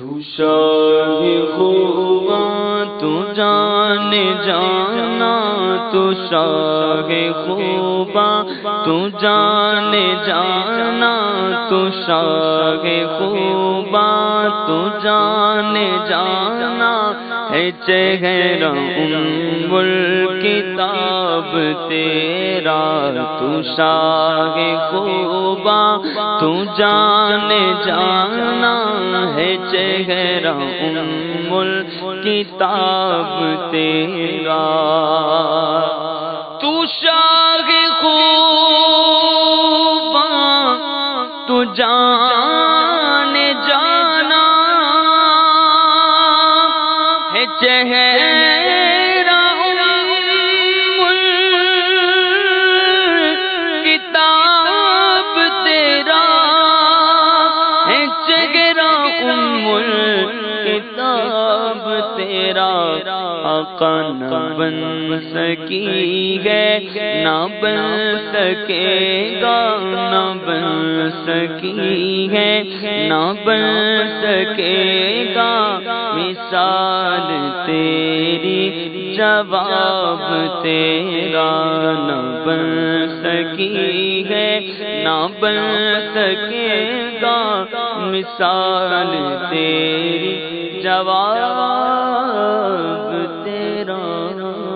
تو شاہ خوبا تو جان جانا، تو شاہ خوبا تو جان جانا، تو شاہ خوبا تو جان جانا چہرہ ام کتاب تیرا، تو شاہ خوبا تو جان جانا ہے چہرہ ام کتاب تیرا۔ تو شاہ خوبا تو جان ہے کتاب تیرا ہے کتاب تیرا آقا نہ بن سکی ہے نہ بن سکے گا نہ بن سکی ہے نہ بن سکے گا۔ مثال تیری، جواب تیرا۔ نہ بن سکی ہے نہ بن سکے گا۔ مثال تیری، جواب رام